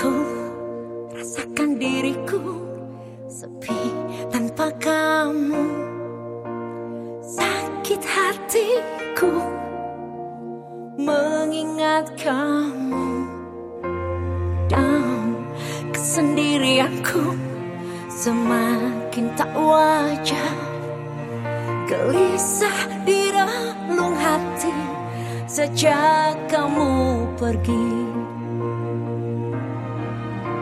Ku rasakan diriku sepi tanpa kamu. Sakit hatiku mengingat kamu. Dan kesendirianku semakin tak wajar. Gelisah di relung hati sejak kamu pergi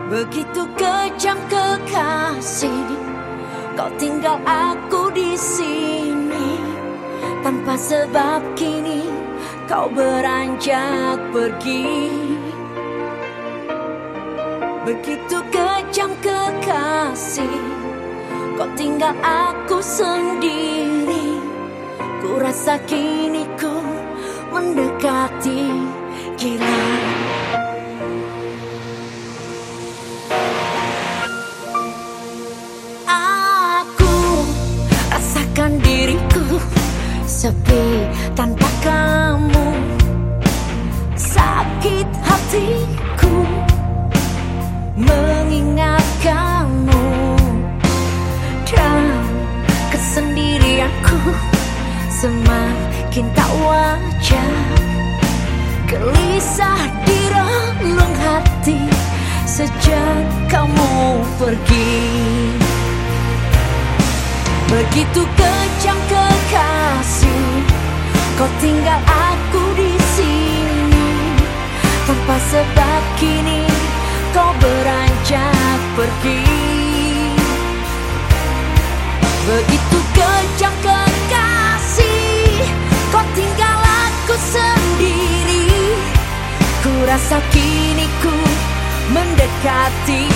Begitu kejam kekasih Kau tinggal aku di sini. Tanpa sebab kini Kau beranjak pergi. Begitu kejam kekasih Kau tinggal aku sendiri. Ku rasa kini ku mendekati gila hatiku mengingat kamu Dan kesendirianku semakin tak wajar. Gelisah di relung hati sejak kamu pergi. Begitu kejam kekasih Kau tinggal aku di sini Tanpa sebab kini Kau beranjak pergi? Begitu kejam kekasih Kau tinggal aku sendiri. Ku rasa kini ku mendekati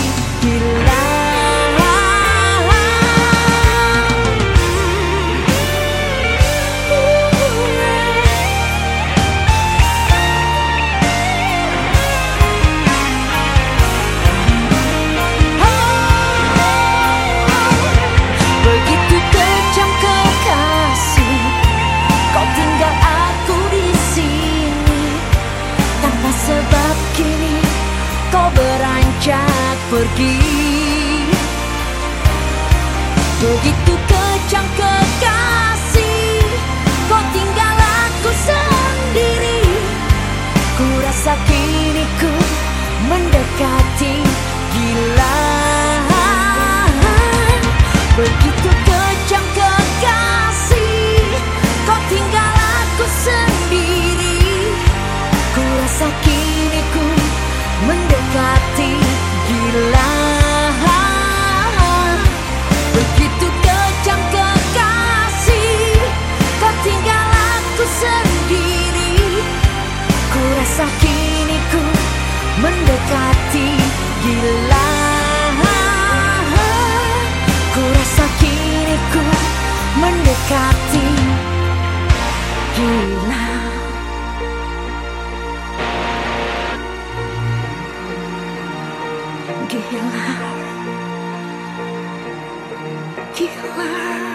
gila beranjak pergi. Begitu kejam kekasih Kau tinggal aku sendiri. Ku rasa kini ku mendekati gila. Begitu kejam kekasih Ku rasa kini ku mendekati gila. Begitu kejam kekasih Kau tinggal aku sendiri. Ku rasa kini ku mendekati gila gila gila